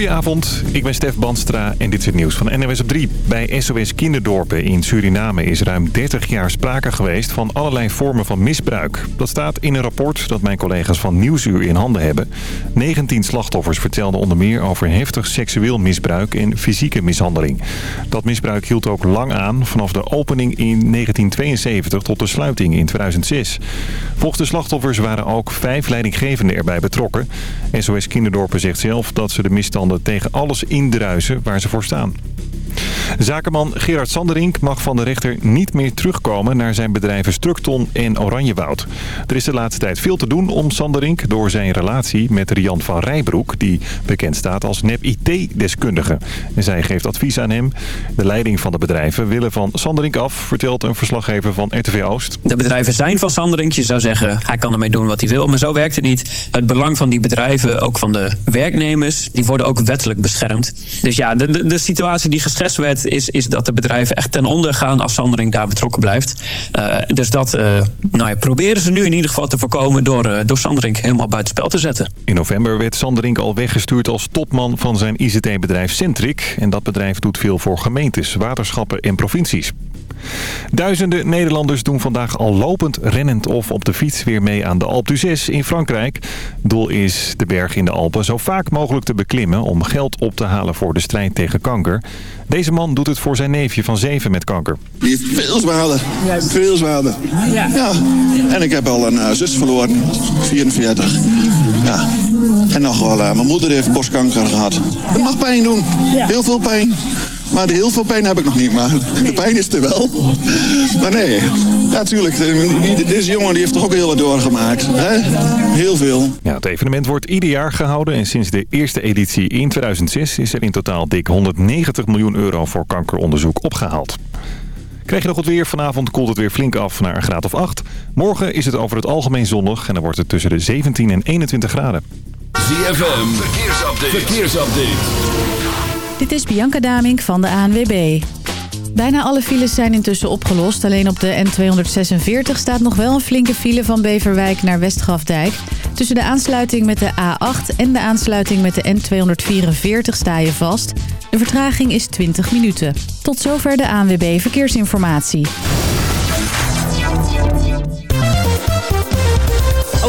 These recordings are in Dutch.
Goedenavond, ik ben Stef Banstra en dit is het nieuws van NWS op 3. Bij SOS Kinderdorpen in Suriname is ruim 30 jaar sprake geweest van allerlei vormen van misbruik. Dat staat in een rapport dat mijn collega's van Nieuwsuur in handen hebben. 19 slachtoffers vertelden onder meer over heftig seksueel misbruik en fysieke mishandeling. Dat misbruik hield ook lang aan, vanaf de opening in 1972 tot de sluiting in 2006. Volgens de slachtoffers waren ook vijf leidinggevenden erbij betrokken. SOS Kinderdorpen zegt zelf dat ze de misstanden tegen alles indruisen waar ze voor staan. Zakenman Gerard Sanderink mag van de rechter niet meer terugkomen naar zijn bedrijven Strukton en Oranjewoud. Er is de laatste tijd veel te doen om Sanderink door zijn relatie met Rian van Rijbroek, die bekend staat als nep-IT-deskundige. En zij geeft advies aan hem. De leiding van de bedrijven willen van Sanderink af, vertelt een verslaggever van RTV Oost. De bedrijven zijn van Sanderink. Je zou zeggen, hij kan ermee doen wat hij wil, maar zo werkt het niet. Het belang van die bedrijven, ook van de werknemers, die worden ook wettelijk beschermd. Dus ja, de, de, de situatie die geschetst is, is dat de bedrijven echt ten onder gaan als Sandering daar betrokken blijft. Uh, dus dat uh, nou ja, proberen ze nu in ieder geval te voorkomen door, uh, door Sanderink helemaal buitenspel te zetten. In november werd Sanderink al weggestuurd als topman van zijn ICT-bedrijf Centric. En dat bedrijf doet veel voor gemeentes, waterschappen en provincies. Duizenden Nederlanders doen vandaag al lopend, rennend of op de fiets weer mee aan de Alpe in Frankrijk. Doel is de berg in de Alpen zo vaak mogelijk te beklimmen om geld op te halen voor de strijd tegen kanker. Deze man doet het voor zijn neefje van zeven met kanker. Die heeft veel zwaarder. Veel zwaarder. Ja. ja. En ik heb al een uh, zus verloren. 44. Ja. En nog wel, uh, mijn moeder heeft borstkanker gehad. Het mag pijn doen. Heel veel pijn. Maar de heel veel pijn heb ik nog niet, maar de pijn is er wel. Maar nee, ja, natuurlijk. Deze jongen die heeft toch ook heel wat doorgemaakt. Hè? Heel veel. Ja, het evenement wordt ieder jaar gehouden en sinds de eerste editie in 2006 is er in totaal dik 190 miljoen euro voor kankeronderzoek opgehaald. Krijg je nog wat weer? Vanavond koelt het weer flink af naar een graad of 8. Morgen is het over het algemeen zonnig en dan wordt het tussen de 17 en 21 graden. ZFM, verkeersupdate. verkeersupdate. Dit is Bianca Damink van de ANWB. Bijna alle files zijn intussen opgelost. Alleen op de N246 staat nog wel een flinke file van Beverwijk naar Westgrafdijk. Tussen de aansluiting met de A8 en de aansluiting met de N244 sta je vast. De vertraging is 20 minuten. Tot zover de ANWB Verkeersinformatie.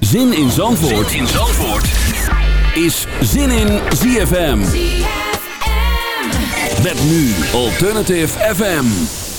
Zin in Zandvoort, zin in Zandvoort. is Zin in ZFM. Met nu Alternative FM.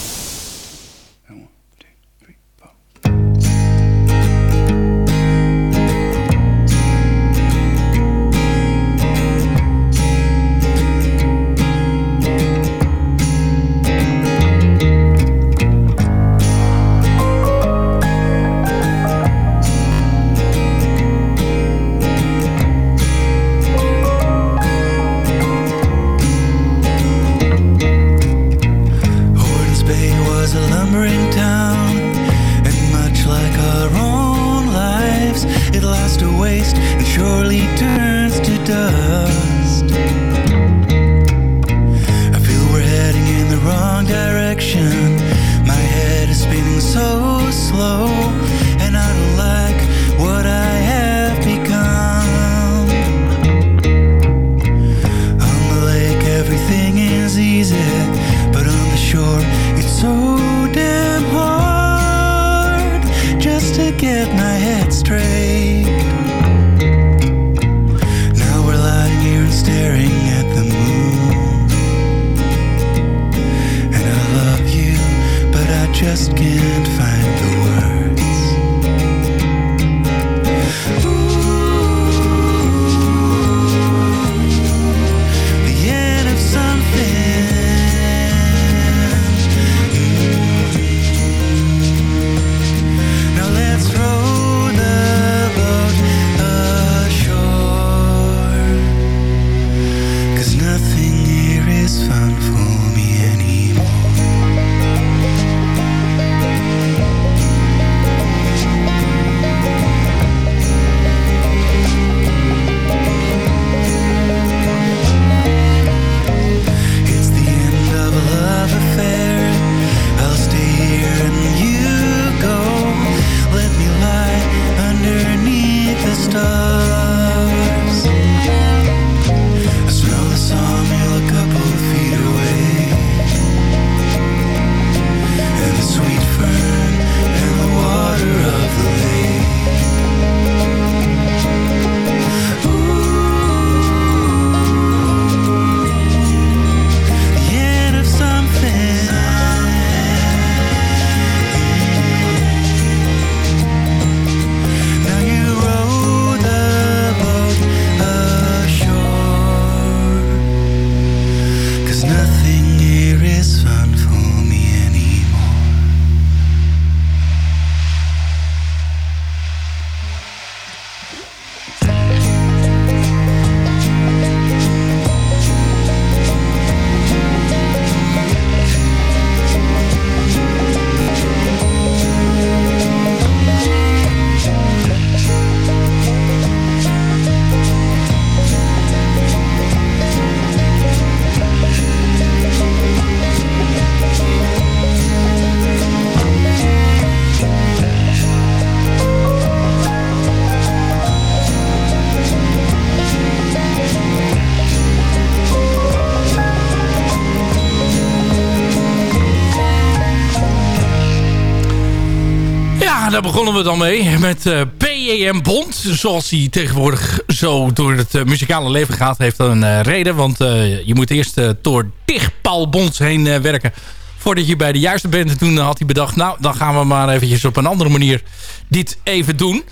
Daar begonnen we dan mee met uh, PEM Bond. Zoals hij tegenwoordig zo door het uh, muzikale leven gaat, heeft een uh, reden. Want je moet eerst door tig Paul Bonds heen werken voordat je bij de juiste bent. En toen had hij bedacht, nou, dan gaan we maar eventjes op een andere manier dit even doen.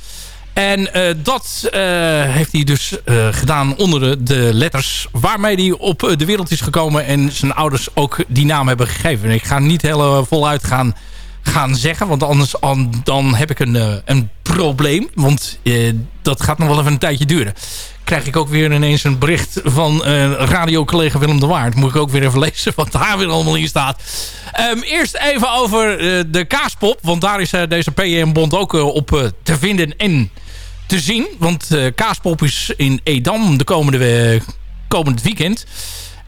En dat heeft hij dus gedaan onder de, de, letters waarmee hij op de wereld is gekomen. En zijn ouders ook die naam hebben gegeven. ik ga niet heel voluit gaan gaan zeggen. Want anders dan heb ik een, eh, een probleem. Want eh, dat gaat nog wel even een tijdje duren. Krijg ik ook weer ineens een bericht van uh, radiocollega Willem de Waard. Moet ik ook weer even lezen wat daar weer allemaal in staat. Um, eerst even over de kaaspop. Want daar is deze PM-bond ook op te vinden en te zien. Want kaaspop is in Edam de komende, komend weekend.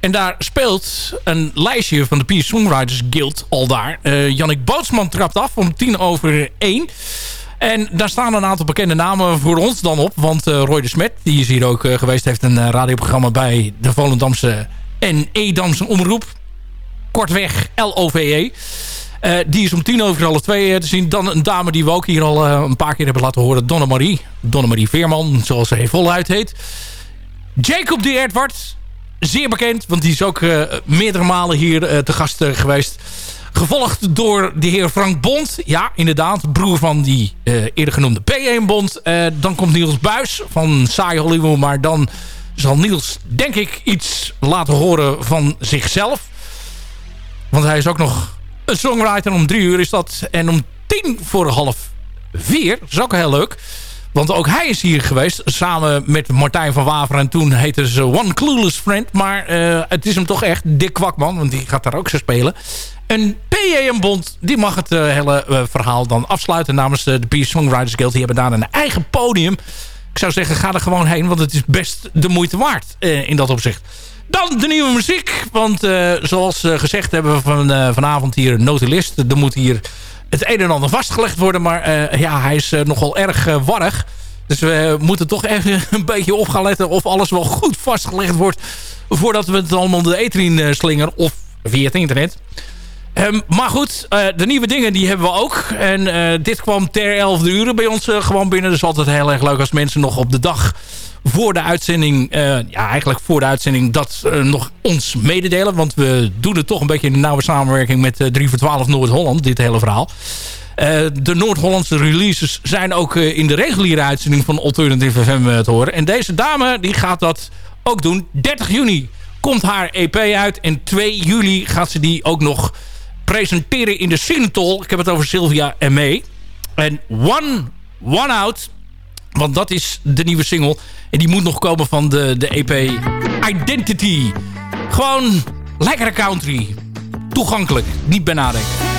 En daar speelt een lijstje van de Peace Songwriters Guild al daar. Uh, Jannik Bootsman trapt af om tien over één. En daar staan een aantal bekende namen voor ons dan op. Want uh, Roy de Smet, die is hier ook uh, geweest... heeft een radioprogramma bij de Volendamse en Edamse Omroep. Kortweg LOVE. die is om tien over alle twee te zien. Dan een dame die we ook hier al een paar keer hebben laten horen. Donna Marie. Donna Marie Veerman, zoals ze voluit heet. Jacob de Edward zeer bekend, want die is ook uh, meerdere malen hier uh, te gast uh, geweest. Gevolgd door de heer Frank Bond. Ja, inderdaad, broer van die eerder genoemde P1 Bond. dan komt Niels Buis van Saai Hollywood. Maar dan zal Niels, denk ik, iets laten horen van zichzelf. Want hij is ook nog een songwriter. Om drie uur is dat. En om tien voor half vier, dat is ook heel leuk want ook hij is hier geweest. Samen met Martijn van Waver. En toen heette ze One Clueless Friend. Maar uh, het is hem toch echt. Dick Kwakman. Want die gaat daar ook zo spelen. En PEM-bond. Die mag het uh, hele uh, verhaal dan afsluiten. Namens de Peace Songwriters Guild. Die hebben daar een eigen podium. Ik zou zeggen ga er gewoon heen. Want het is best de moeite waard. in dat opzicht. Dan de nieuwe muziek. Want zoals gezegd hebben we van, vanavond hier een notulist. Er moet hier het een en ander vastgelegd worden. Maar uh, ja, hij is uh, nogal erg uh, warrig. Dus we moeten toch even een beetje op gaan letten of alles wel goed vastgelegd wordt. Voordat we het allemaal de eter slingeren. Of via het internet. Um, maar goed, de nieuwe dingen die hebben we ook. En dit kwam ter 11 uur bij ons gewoon binnen. Dus altijd heel erg leuk als mensen nog op de dag voor de uitzending, ja eigenlijk voor de uitzending dat nog ons mededelen. Want we doen het toch een beetje in nauwe samenwerking met uh, 3 voor 12 Noord-Holland, dit hele verhaal. De Noord-Hollandse releases zijn ook in de reguliere uitzending van Alternative FM te horen. En deze dame die gaat dat ook doen. 30 juni komt haar EP uit en 2 juli gaat ze die ook nog presenteren in de Sinatol. Ik heb het over Sylvia en May. En One, One Out want dat is de nieuwe single. En die moet nog komen van de, de EP Identity. Gewoon lekkere country. Toegankelijk. Niet bij.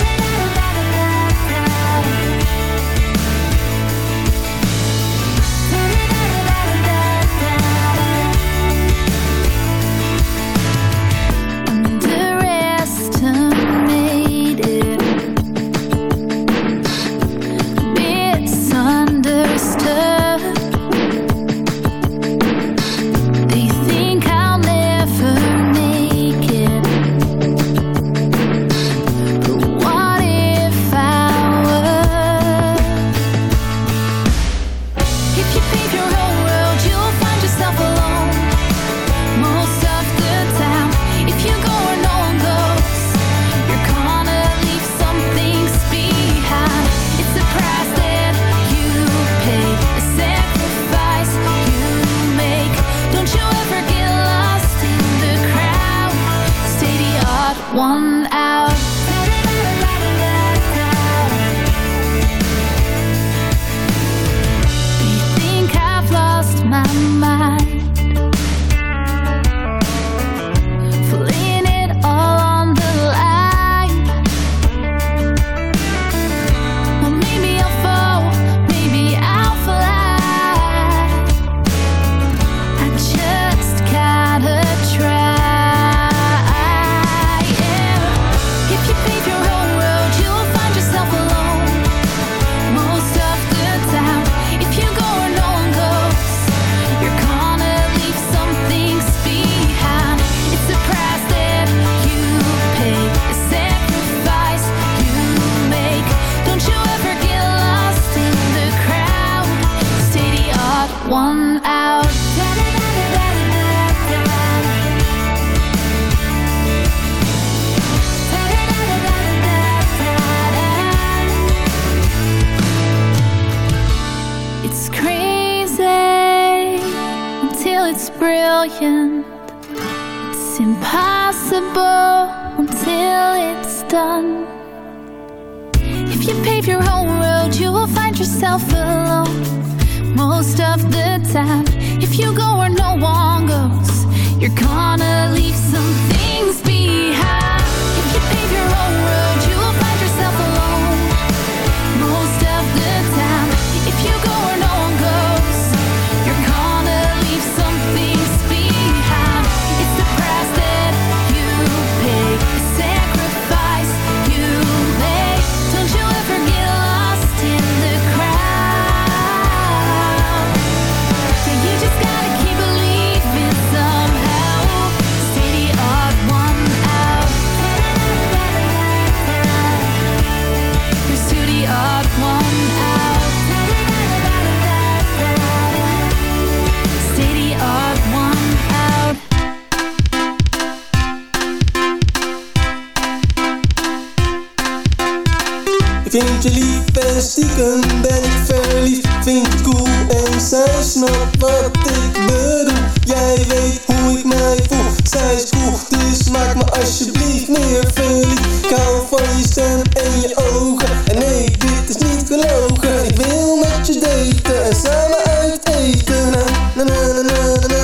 Je lief en stiekem ben ik verliefd Vind je cool en zij snapt wat ik bedoel Jij weet hoe ik mij voel, zij is cool Dus maak me alsjeblieft meer verliefd Ik hou van je stem en je ogen En nee, dit is niet gelogen Ik wil met je daten en samen uit eten Na na na na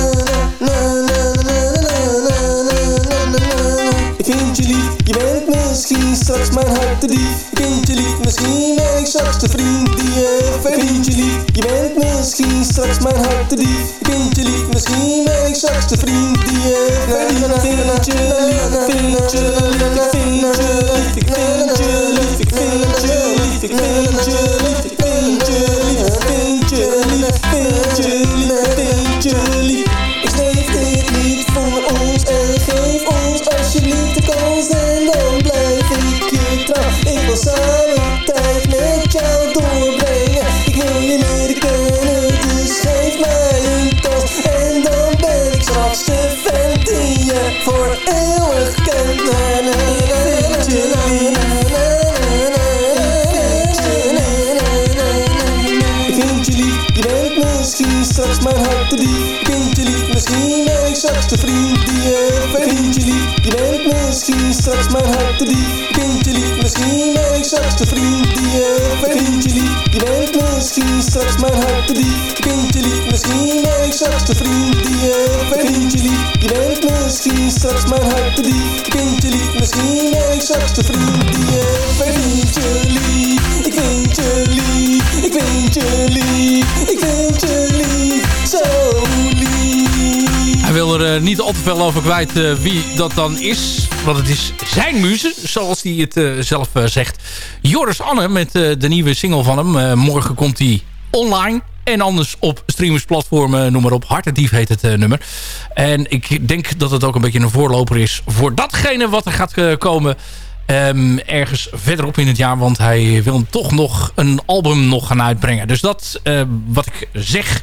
na na na Ik vind je lief, je bent misschien straks mijn hart te diep Ik vind je lief, je bent misschien straks mijn hart te diep. Ik vind je lief, misschien ben ik straks de vriend die je Ik vind je lief, vind je lief, vind je straks mijn hart te diep. Ik vind je lief, misschien ben ik straks de vriend die je verliet. Ik vind je lief, je bent misschien straks mijn hart te diep. Ik vind je lief, misschien ben ik straks de vriend die je verliet. Ik vind je lief, je bent misschien straks mijn hart te diep. Ik vind je lief, misschien ben ik straks de vriend die je verliet. Ik vind je lief, ik vind je lief, ik vind je lief, ik vind je lief, zo lief. Hij wil er eh, niet al te veel over kwijt eh, wie dat dan is. Want het is zijn muze, zoals hij het eh, zelf eh, zegt. Joris Anne met eh, de nieuwe single van hem. Morgen komt hij online. En anders op streamersplatformen, noem maar op. Hartendief heet het nummer. En ik denk dat het ook een beetje een voorloper is... voor datgene wat er gaat komen... ehm, ergens verderop in het jaar. Want hij wil toch nog een album nog gaan uitbrengen. Dus dat eh, wat ik zeg.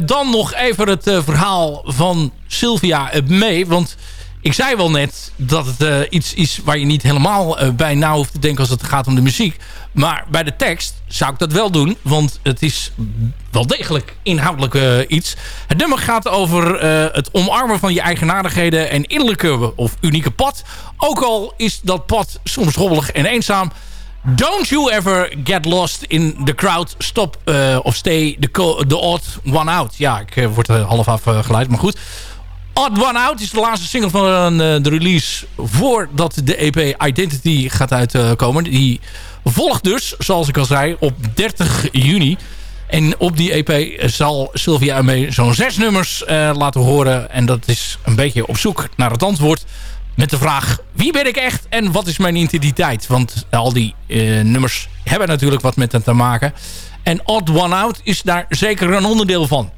Dan nog even het verhaal van Sylvia mee. Want ik zei wel net dat het eh, iets is waar je niet helemaal eh, bij na hoeft te denken als het gaat om de muziek. Maar bij de tekst zou ik dat wel doen. Want het is wel degelijk inhoudelijk eh, iets. Het nummer gaat over het omarmen van je eigenaardigheden en innerlijke of unieke pad. Ook al is dat pad soms hobbelig en eenzaam. Don't you ever get lost in the crowd. Stop of stay the, the odd one out. Ja, ik word half afgeleid, maar goed. Odd One Out is de laatste single van eh, de release voordat de EP Identity gaat uitkomen. Die volgt dus, zoals ik al zei, op 30 juni. En op die EP zal Sylvia ermee zo'n zes nummers eh, laten horen. En dat is een beetje op zoek naar het antwoord. Met de vraag, wie ben ik echt en wat is mijn identiteit? Want al die eh, nummers hebben natuurlijk wat met het te maken. En Odd One Out is daar zeker een onderdeel van.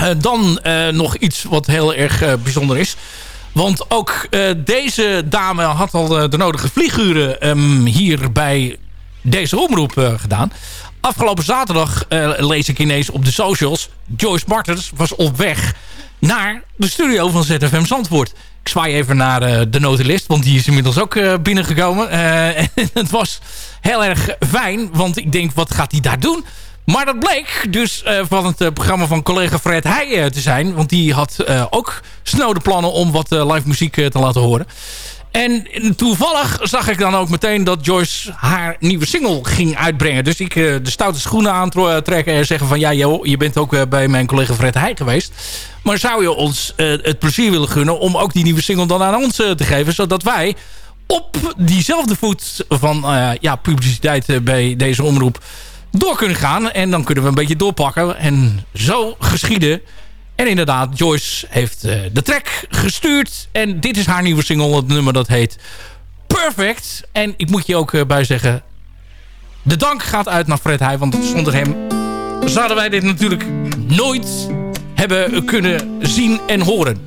Eh, dan eh, nog iets wat heel erg eh, bijzonder is. Want ook deze dame had al de nodige vlieguren ehm, hier bij deze omroep gedaan. Afgelopen zaterdag lees ik ineens op de socials... Joyce Martens was op weg naar de studio van ZFM Zandvoort. Ik zwaai even naar de notulist, want die is inmiddels ook binnengekomen. En het was heel erg fijn, want ik denk, wat gaat hij daar doen? Maar dat bleek dus van het programma van collega Fred Heij te zijn. Want die had ook snode plannen om wat live muziek te laten horen. En toevallig zag ik dan ook meteen dat Joyce haar nieuwe single ging uitbrengen. Dus ik de stoute schoenen aantrekken en zeggen van... ja, je bent ook bij mijn collega Fred Heij geweest. Maar zou je ons het plezier willen gunnen om ook die nieuwe single dan aan ons te geven... zodat wij op diezelfde voet van ja, publiciteit bij deze omroep door kunnen gaan. En dan kunnen we een beetje doorpakken. En zo geschieden. En inderdaad, Joyce heeft uh, de track gestuurd. En dit is haar nieuwe single. Het nummer dat heet Perfect. En ik moet je ook uh, bij zeggen... De dank gaat uit naar Fred Heij. Want zonder hem zouden wij dit natuurlijk nooit hebben kunnen zien en horen.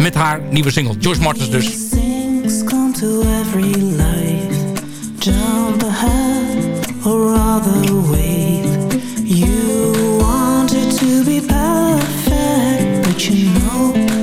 Met haar nieuwe single. Joyce Martens dus. Or rather, wait. You wanted to be perfect, but you know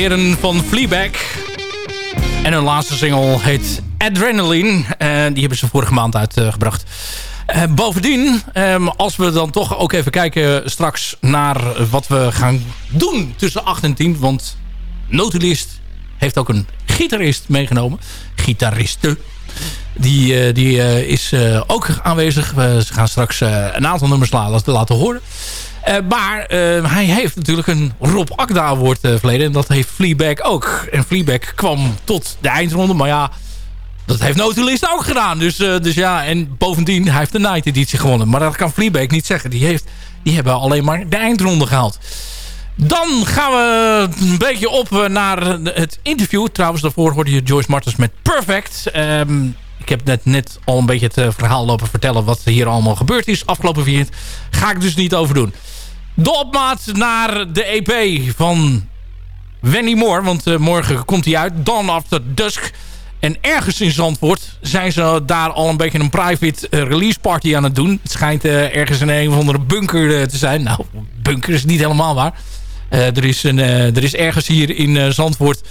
heren van Fleabag. En hun laatste single heet Adrenaline. En die hebben ze vorige maand uitgebracht. Uh, bovendien, um, als we dan toch ook even kijken straks naar wat we gaan doen tussen 8 en 10. Want Notulist heeft ook een gitarist meegenomen. Gitariste. Die, uh, die is ook aanwezig. ze gaan straks een aantal nummers laten horen. Maar hij heeft natuurlijk een Rob Akda Award verleden. En dat heeft Fleabag ook. En Fleabag kwam tot de eindronde. Maar ja, dat heeft Notulist ook gedaan. Dus, dus ja, en bovendien, hij heeft de Night editie gewonnen. Maar dat kan Fleabag niet zeggen. Die, heeft, die hebben alleen maar de eindronde gehaald. Dan gaan we een beetje op naar het interview. Trouwens, daarvoor hoorde je Joyce Martens met Perfect. Um, ik heb net, net al een beetje het verhaal lopen vertellen... wat hier allemaal gebeurd is afgelopen weekend. Ga ik dus niet over doen. De opmaat naar de EP van Wenny Moore. Want uh, morgen komt hij uit. Dawn After Dusk. En ergens in Zandvoort zijn ze daar al een beetje een private release party aan het doen. Het schijnt uh, ergens in een of andere bunker te zijn. Nou, bunker is niet helemaal waar. Er, is een, er is ergens hier in Zandvoort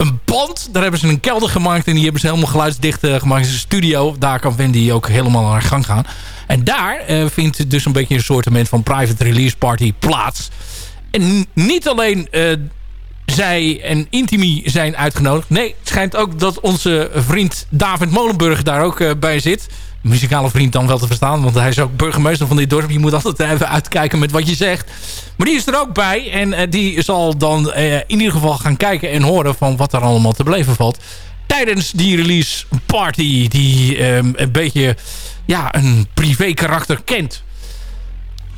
een band. Daar hebben ze een kelder gemaakt en die hebben ze helemaal geluidsdicht gemaakt. Het is een studio. Daar kan Wendy ook helemaal aan gang gaan. En daar vindt dus een beetje een soort van private release party plaats. En niet alleen zij en Intimi zijn uitgenodigd. Nee, het schijnt ook dat onze vriend David Molenburg daar ook uh, bij zit. Muzikale vriend dan wel te verstaan, want hij is ook burgemeester van dit dorp. Je moet altijd even uitkijken met wat je zegt. Maar die is er ook bij en uh, die zal dan uh, in ieder geval gaan kijken en horen van wat er allemaal te beleven valt. Tijdens die release party die een beetje ja, een privé karakter kent.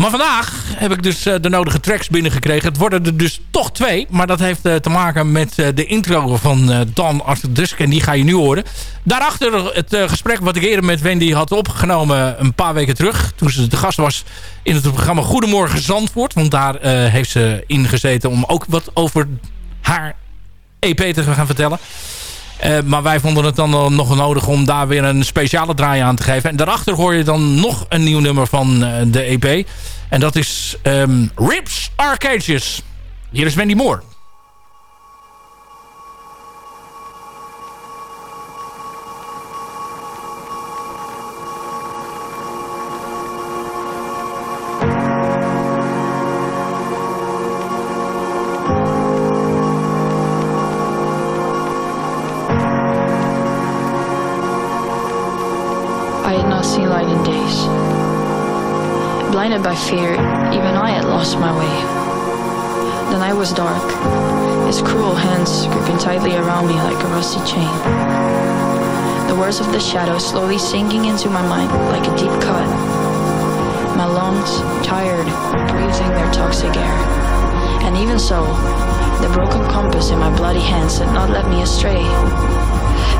Maar vandaag heb ik dus uh, de nodige tracks binnengekregen. Het worden er dus toch twee. Maar dat heeft uh, te maken met uh, de intro van Dan Arthur Dusk. En die ga je nu horen. Daarachter het gesprek wat ik eerder met Wendy had opgenomen een paar weken terug. Toen ze de gast was in het programma Goedemorgen Zandvoort. Want daar heeft ze ingezeten om ook wat over haar EP te gaan vertellen. Uh, maar wij vonden het dan nog nodig om daar weer een speciale draai aan te geven. En daarachter hoor je dan nog een nieuw nummer van uh, de EP. En dat is um, Rips Arcadius. Hier is Wendy Moore. Fear, even I had lost my way. The night was dark, his cruel hands gripping tightly around me like a rusty chain. The words of the shadow slowly sinking into my mind like a deep cut. My lungs tired, breathing their toxic air. And even so, the broken compass in my bloody hands had not led me astray.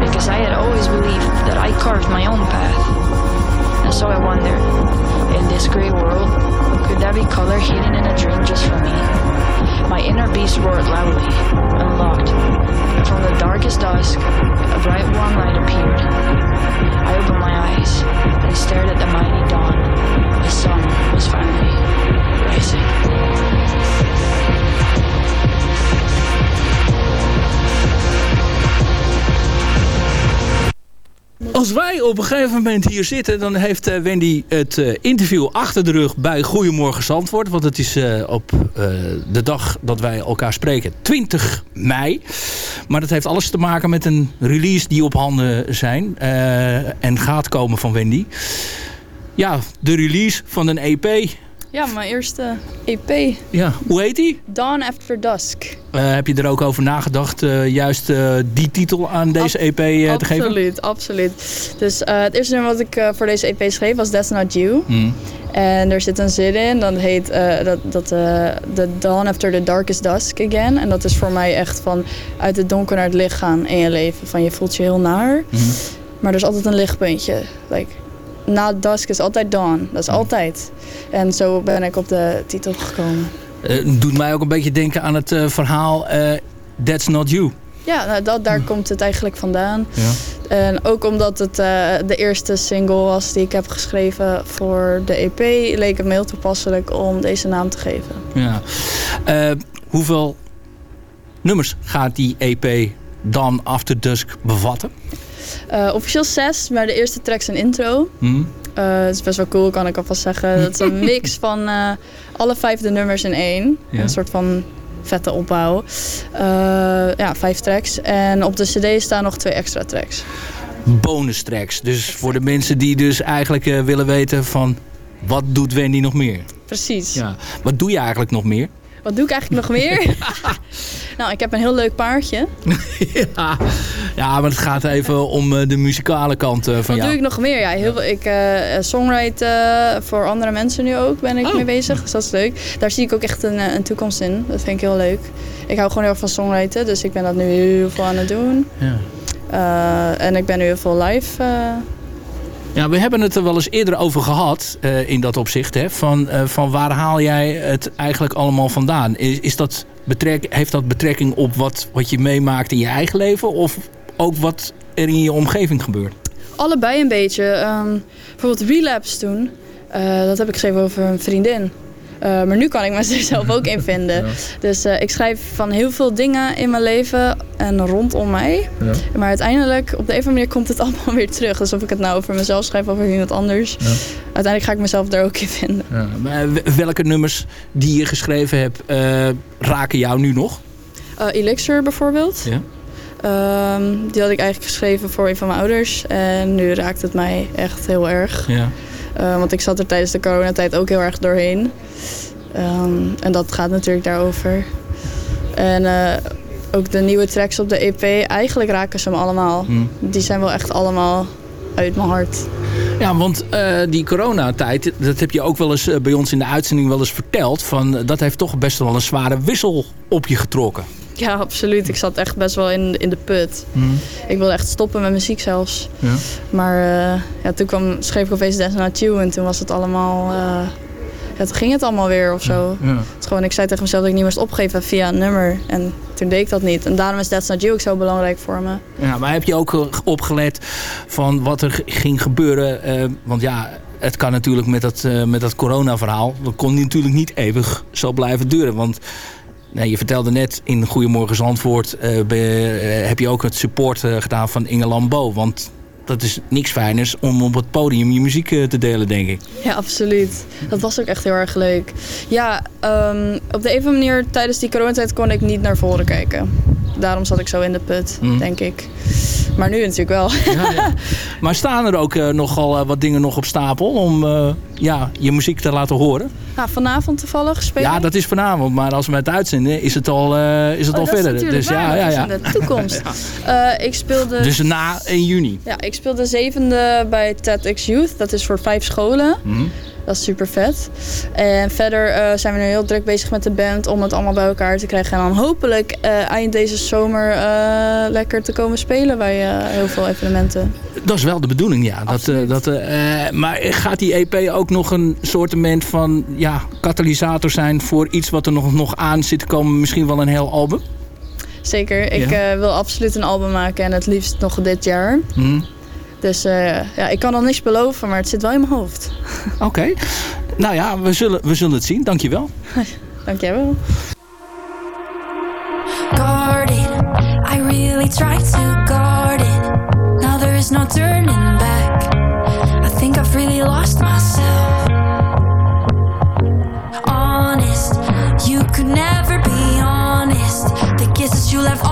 Because I had always believed that I carved my own path. So I wonder, in this gray world, could there be color hidden in a dream just for me? My inner beast roared loudly, unlocked. From the darkest dusk, a bright warm light appeared. I opened my eyes and stared at the mighty dawn. The sun was finally rising. Als wij op een gegeven moment hier zitten... dan heeft uh, Wendy het uh, interview achter de rug bij Goedemorgen Zandvoort. Want het is uh, op de dag dat wij elkaar spreken, 20 mei. Maar dat heeft alles te maken met een release die op handen zijn. en gaat komen van Wendy. Ja, de release van een EP ja, mijn eerste EP. Ja, hoe heet die? Dawn After Dusk. Uh, heb je er ook over nagedacht, uh, juist uh, die titel aan deze EP te geven? Absoluut, absoluut. Dus het eerste nummer wat ik voor deze EP schreef was That's Not You. Mm. En er zit een zin in, dat heet dat, dat, The Dawn After the Darkest Dusk Again. En dat is voor mij echt van uit het donker naar het licht gaan in je leven. Van je voelt je heel naar, mm. maar er is altijd een lichtpuntje. Like, na dusk is altijd dawn. Dat is altijd. En zo ben ik op de titel gekomen. Uh, doet mij ook een beetje denken aan het uh, verhaal uh, That's Not You. Ja, nou, dat, daar komt het eigenlijk vandaan. Ja. En ook omdat het de eerste single was die ik heb geschreven voor de EP... leek het me heel toepasselijk om deze naam te geven. Ja. hoeveel nummers gaat die EP dan After Dusk bevatten? Uh, officieel zes, maar de eerste track is een intro. Hmm. Uh, het is best wel cool, kan ik alvast zeggen. Dat is een mix van uh, alle vijf de nummers in één. Ja. Een soort van vette opbouw. ja, vijf tracks. En op de cd staan nog twee extra tracks. Bonus tracks. Dus voor de mensen die dus eigenlijk willen weten van... Wat doet Wendy nog meer? Precies. Ja. Wat doe je eigenlijk nog meer? Wat doe ik eigenlijk nog meer? nou, ik heb een heel leuk paardje. ja. ja, maar het gaat even om de muzikale kant van Wat jou. Wat doe ik nog meer? Ja, heel veel, ik uh, songwrite voor andere mensen nu ook ben ik oh. mee bezig. Dus dat is leuk. Daar zie ik ook echt een, een, toekomst in. Dat vind ik heel leuk. Ik hou gewoon heel erg van songwriten. Dus ik ben dat nu heel veel aan het doen. Ja. Uh, en ik ben nu heel veel live... Ja, we hebben het er wel eens eerder over gehad uh, in dat opzicht. Hè? Van, uh, van waar haal jij het eigenlijk allemaal vandaan? Is, is dat betrek, heeft dat betrekking op wat, wat je meemaakt in je eigen leven? Of ook wat er in je omgeving gebeurt? Allebei een beetje. Um, bijvoorbeeld Relapse toen. Uh, dat heb ik geschreven over een vriendin. Uh, maar nu kan ik mezelf ook in vinden. Ja. Dus uh, ik schrijf van heel veel dingen in mijn leven en rondom mij. Ja. Maar uiteindelijk, op de een of andere manier, komt het allemaal weer terug. Dus of ik het nou over mezelf schrijf of over iemand anders. Ja. Uiteindelijk ga ik mezelf daar ook in vinden. Maar welke nummers die je geschreven hebt, raken jou nu nog? Elixir bijvoorbeeld. Um, die had ik eigenlijk geschreven voor een van mijn ouders. En nu raakt het mij echt heel erg. Ja. Uh, want ik zat er tijdens de coronatijd ook heel erg doorheen. Um, en dat gaat natuurlijk daarover. En uh, ook de nieuwe tracks op de EP, eigenlijk raken ze me allemaal. Mm. Die zijn wel echt allemaal uit mijn hart. Ja, want uh, die coronatijd, dat heb je ook wel eens bij ons in de uitzending wel eens verteld. Van, dat heeft toch best wel een zware wissel op je getrokken. Ja, absoluut. Ik zat echt best wel in, in de put. Mm. Ik wilde echt stoppen met muziek zelfs. Ja. Maar uh, ja, toen kwam, schreef ik opeens Dance Not You en toen was het allemaal... Uh, ja, toen ging het allemaal weer of zo. Ja. Is gewoon, ik zei tegen mezelf dat ik niet moest opgeven via een nummer. En toen deed ik dat niet. En daarom is That's Not You ook zo belangrijk voor me. Ja, maar heb je ook opgelet van wat er ging gebeuren? Uh, want ja, het kan natuurlijk met dat, uh, met dat corona-verhaal... dat kon natuurlijk niet eeuwig zo blijven duren. Want nee, je vertelde net in Goedemorgen Zandvoort... Uh, heb je ook het support gedaan van Inge Lambeau. Want dat is niks fijners om op het podium je muziek te delen, denk ik. Ja, absoluut. Dat was ook echt heel erg leuk. Ja, um, op de een of andere manier tijdens die coronatijd kon ik niet naar voren kijken. Daarom zat ik zo in de put, mm. denk ik. Maar nu natuurlijk wel. Ja, ja. Maar staan er ook nogal wat dingen nog op stapel om ja, je muziek te laten horen? Ja, vanavond toevallig spelen. Ja, dat is vanavond. Maar als we het uitzenden is het al, is het oh, al dat verder. Is dus waar. ja, ja, ja. Dat is in de toekomst. ik speelde... Dus na 1 juni? Ja, ik speelde zevende bij TEDx Youth. Dat is voor vijf scholen. Mm. Dat is super vet. En verder uh, zijn we nu heel druk bezig met de band om het allemaal bij elkaar te krijgen. En dan hopelijk uh, eind deze zomer uh, lekker te komen spelen bij heel veel evenementen. Dat is wel de bedoeling, ja. Dat, dat, maar gaat die EP ook nog een soortement van ja, katalysator zijn voor iets wat er nog, nog aan zit te komen? Misschien wel een heel album? Zeker. Ik Ja. wil absoluut een album maken en het liefst nog dit jaar. Mm. Dus ja, ik kan al niks beloven, maar het zit wel in mijn hoofd. Oké. Okay. Nou ja, we zullen, we zullen het zien. Dankjewel. Dankjewel. Guarded, I really tried to you left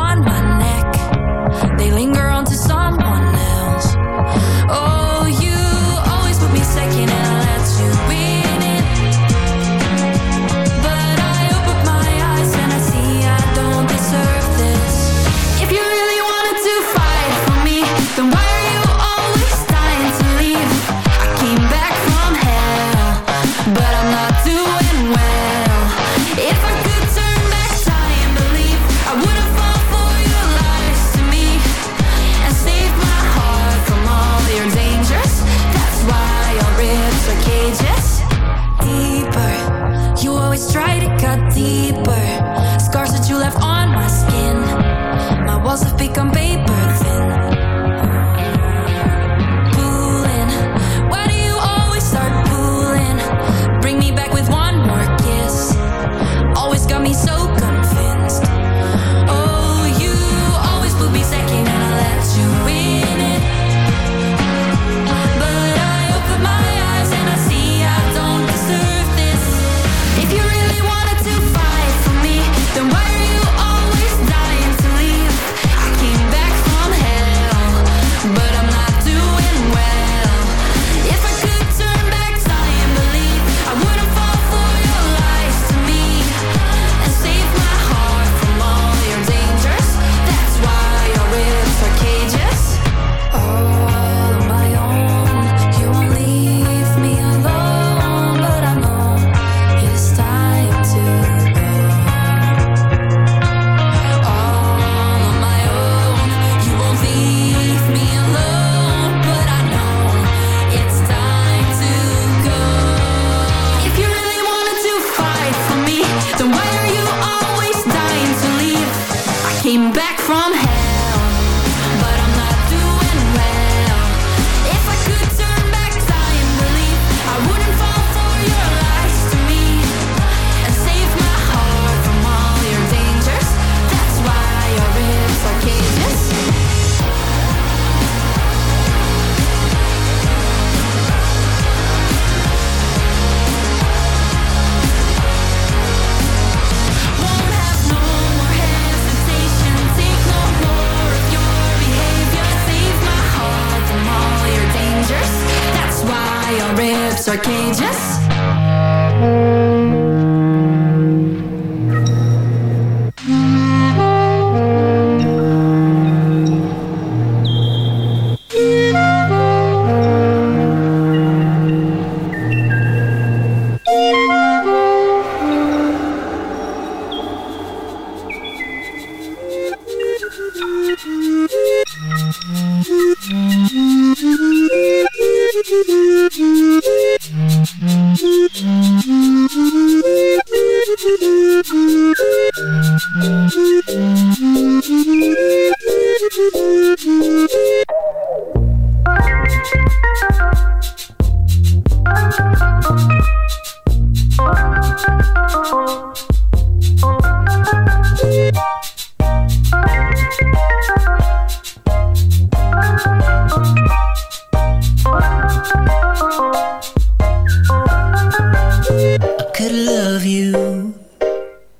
could love you.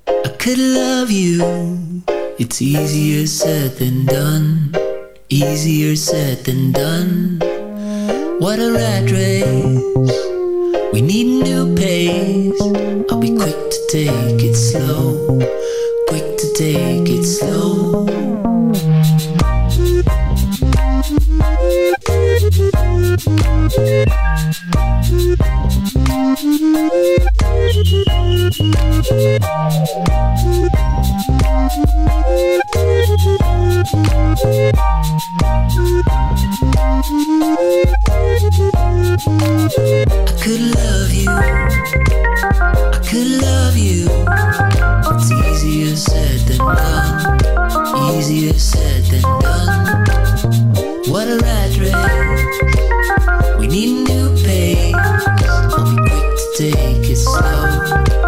I could love you. It's easier said than done. Easier said than done. What a rat race. We need new pace. I'll be quick to take it slow. Quick to take it slow. What a rat race. We need a new pace. Take it slow.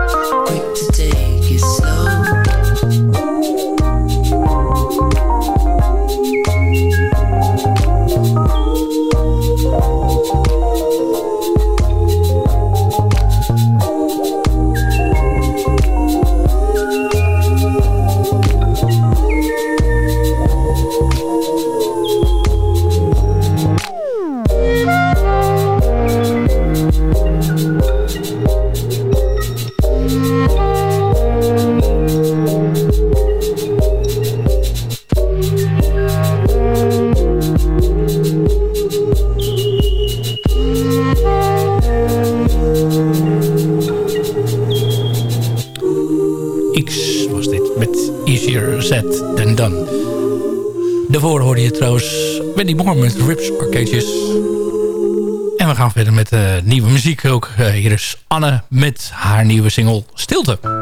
Daarvoor hoorde je trouwens Wendy Moore met Rips Arcages. En we gaan verder met uh, nieuwe muziek ook. Uh, hier is Anne met haar nieuwe single Stilte.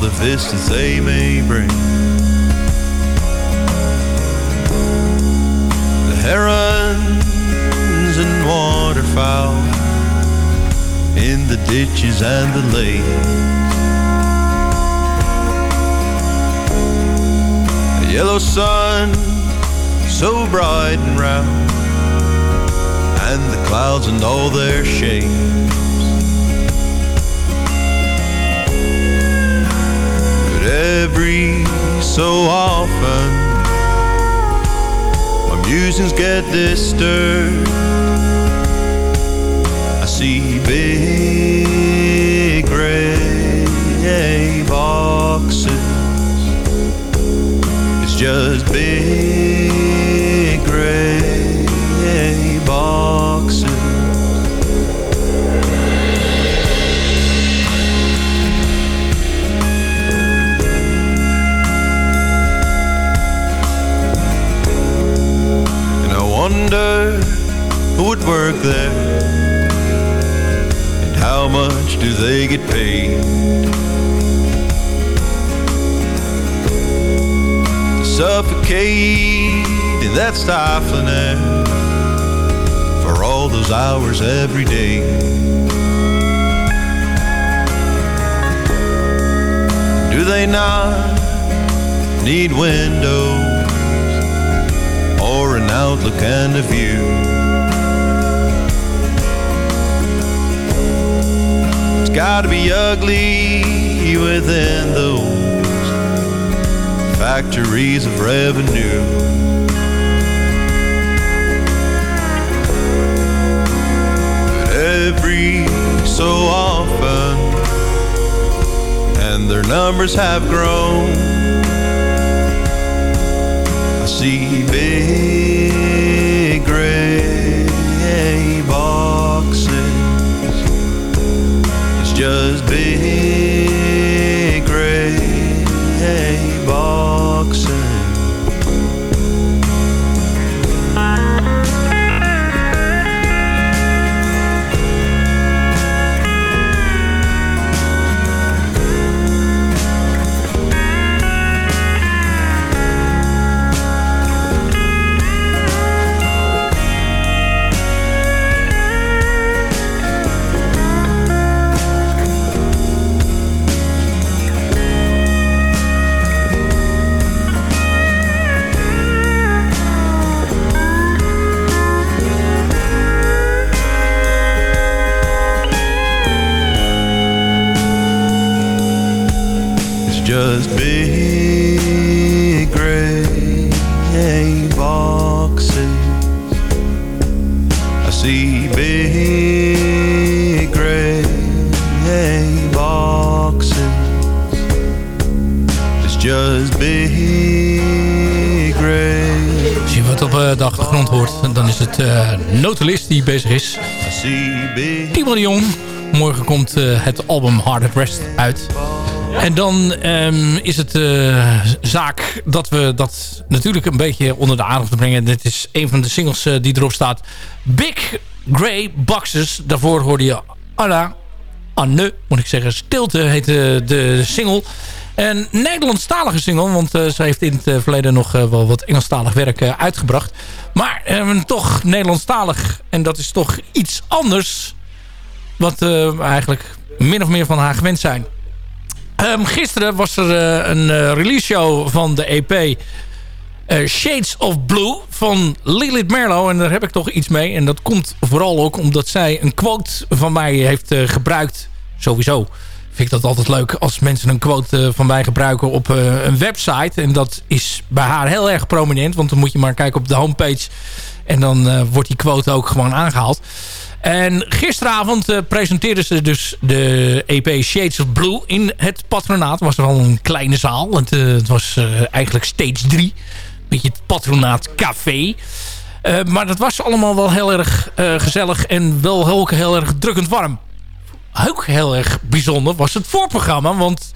The vistas they may bring. The herons and waterfowl in the ditches and the lakes. The yellow sun, so bright and round, and the clouds and all their shapes. Every so often, my musings get disturbed. I see big gray boxes. It's just big gray wonder who would work there and how much do they get paid. Suffocate in that stifling air for all those hours every day. Do they not need windows outlook and a view. It's gotta be ugly within those factories of revenue. But every so often, and their numbers have grown, see big de achtergrond hoort, dan is het Notulist die bezig is. Timo de Jong. Morgen komt eh, het album Hard at Rest uit. En dan ehm, is het eh, zaak dat we dat natuurlijk een beetje onder de aandacht brengen. Dit is een van de singles die erop staat. Big Grey Boxes. Daarvoor hoorde je Anna. Anne, moet ik zeggen. Stilte heet eh, de single. Een Nederlandstalige single, want eh, ze heeft in het eh, verleden nog eh, wel wat Engelstalig werk uitgebracht. Maar eh, toch Nederlandstalig. En dat is toch iets anders wat we eigenlijk min of meer van haar gewend zijn. Ehm, gisteren was er een release show van de EP Shades of Blue van Lilith Merlo. En daar heb ik toch iets mee. En dat komt vooral ook omdat zij een quote van mij heeft gebruikt. Sowieso vind dat altijd leuk als mensen een quote eh, van mij gebruiken op eh, een website. En dat is bij haar heel erg prominent. Want dan moet je maar kijken op de homepage. En dan eh, wordt die quote ook gewoon aangehaald. En gisteravond eh, presenteerden ze dus de EP Shades of Blue in het patronaat. Was wel een kleine zaal. Het, het was eh, eigenlijk stage 3. Beetje het patronaat café. Maar dat was allemaal wel heel erg gezellig en wel ook heel erg drukkend warm ook heel erg bijzonder was het voorprogramma. Want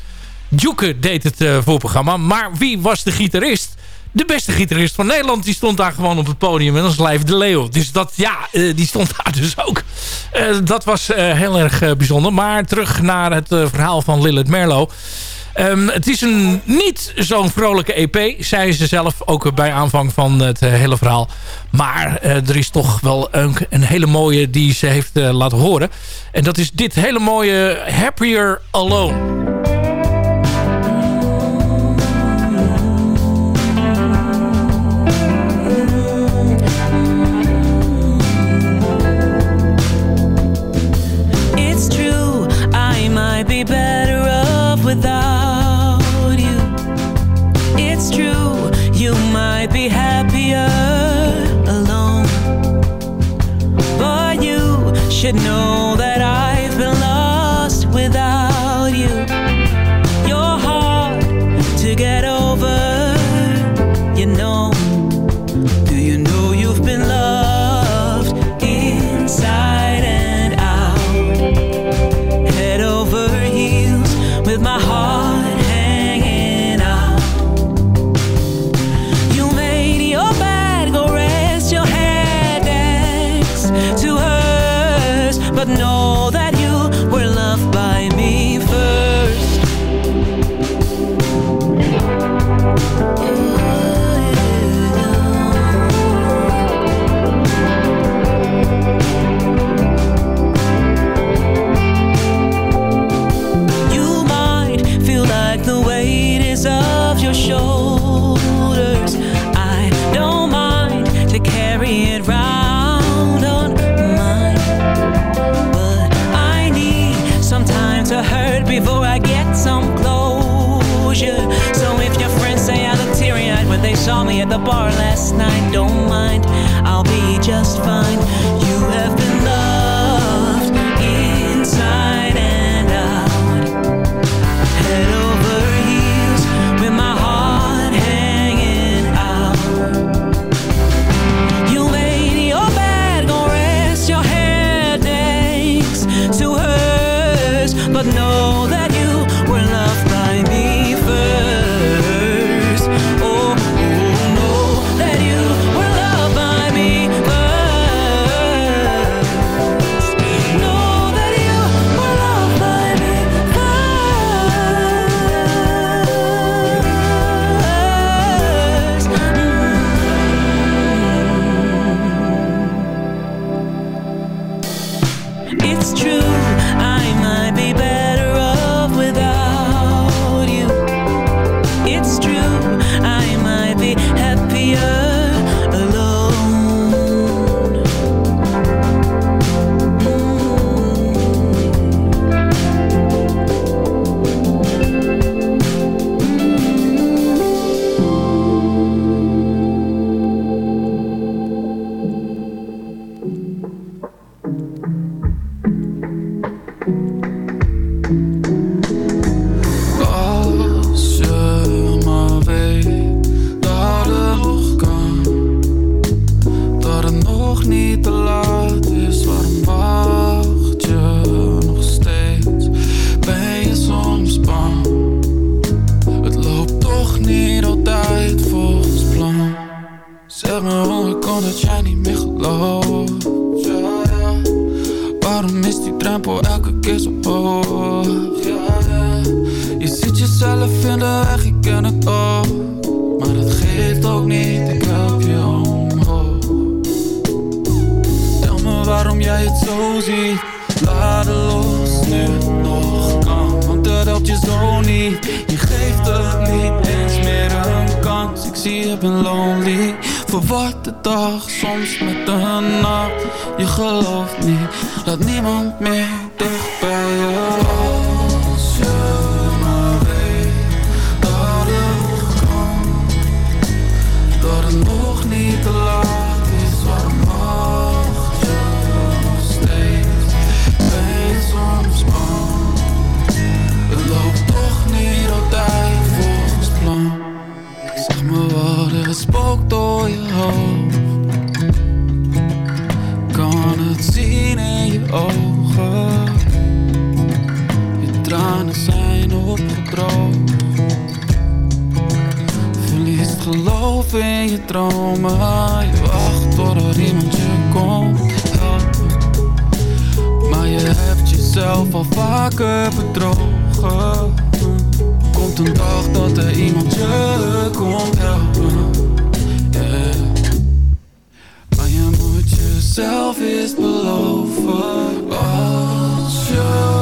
Joeke deed het eh, voorprogramma. Maar wie was de gitarist? De beste gitarist van Nederland. Die stond daar gewoon op het podium. En dat is Lijf de Leo. Dus dat, ja, eh, die stond daar dus ook. Eh, dat was heel erg bijzonder. Maar terug naar het verhaal van Lilith Merlo. Ehm, het is een niet zo'n vrolijke EP, zei ze zelf ook bij aanvang van het eh, hele verhaal. Maar eh, er is toch wel een, hele mooie die ze heeft eh, laten horen. En dat is dit hele mooie Happier Alone. should know that I've been lost without you. You're hard to get over, you know. night, don't mind, I'll be just fine. it's true. In je dromen. Je wacht totdat iemand je komt helpen. Maar je hebt jezelf al vaker bedrogen. Komt een dag dat er iemand je komt helpen. Maar je moet jezelf eerst beloven. Als je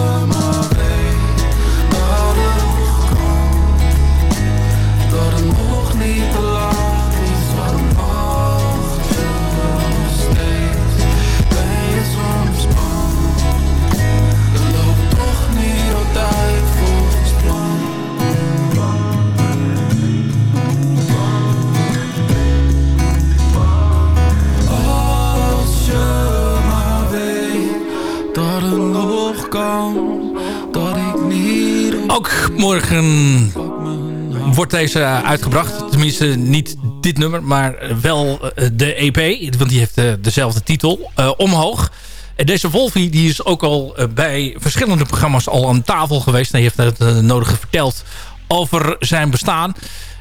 Ook morgen wordt deze uitgebracht. Tenminste, niet dit nummer, maar wel eh, de EP. Want die heeft eh, dezelfde titel. eh, Omhoog. En deze Wolfie die is ook al bij verschillende programma's al aan tafel geweest. Hij heeft het nodige verteld over zijn bestaan.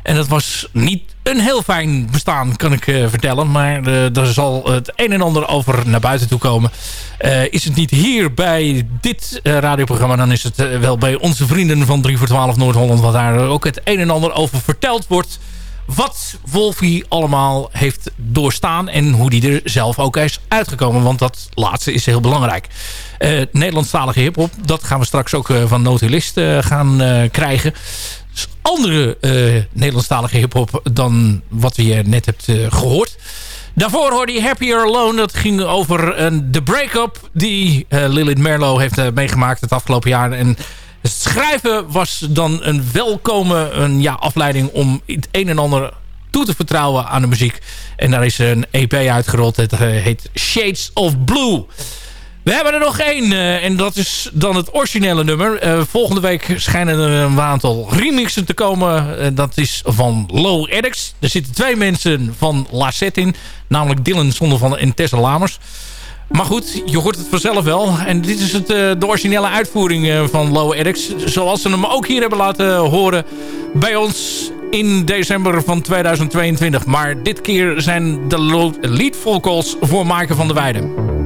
En dat was niet een heel fijn bestaan, kan ik eh, vertellen. Maar eh, er zal het een en ander over naar buiten toe komen. Eh, is het niet hier bij dit radioprogramma... dan is het wel bij onze vrienden van 3 voor 12 Noord-Holland... wat daar ook het een en ander over verteld wordt... wat Wolfie allemaal heeft doorstaan... en hoe die er zelf ook is uitgekomen. Want dat laatste is heel belangrijk. Nederlandstalige hiphop, dat gaan we straks ook van Notulist gaan krijgen andere eh Nederlandstalige hiphop dan wat we hier net hebt eh, gehoord. Daarvoor hoorde je Happier Alone. Dat ging over uh, de break-up die uh, Lilith Merlo heeft uh, meegemaakt het afgelopen jaar. En schrijven was dan een welkome een, ja, afleiding om het een en ander toe te vertrouwen aan de muziek. En daar is een EP uitgerold. Het uh, heet Shades of Blue. We hebben er nog één. Uh, en dat is dan het originele nummer. Uh, volgende week schijnen er een aantal remixen te komen. Uh, dat is van Low Addicts. Er zitten twee mensen van Lacet in. Namelijk Dylan Zondervan en Tessa Lamers. Maar goed, je hoort het vanzelf wel. En dit is het, de originele uitvoering van Low Addicts. Zoals ze hem ook hier hebben laten horen bij ons in december van 2022. Maar dit keer zijn de lead vocals voor Maaike van der Weijden.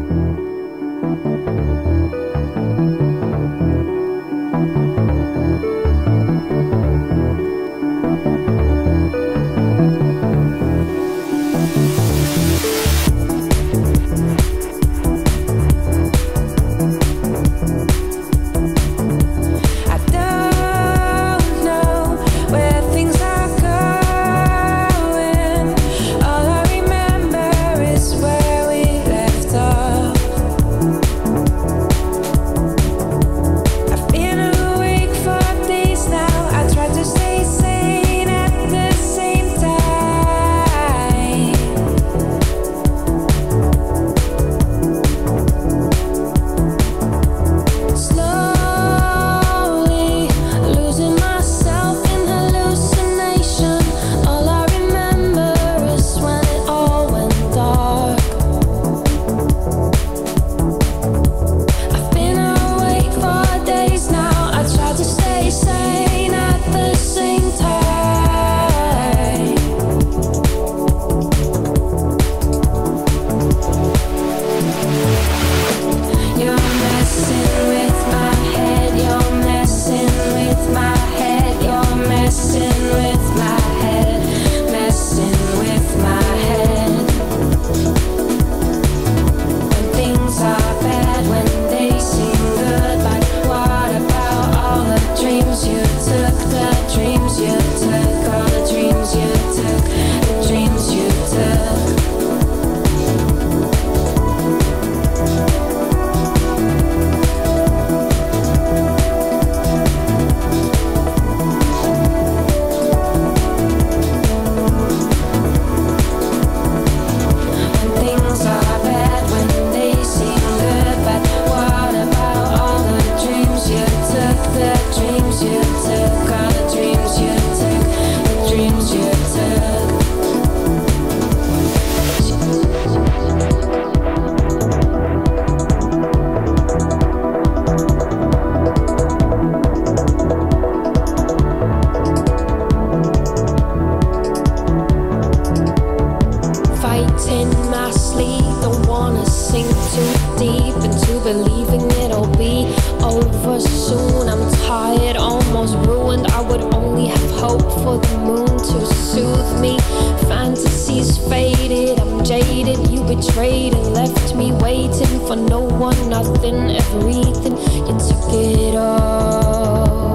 street and left me waiting for no one, nothing, everything. You took it all.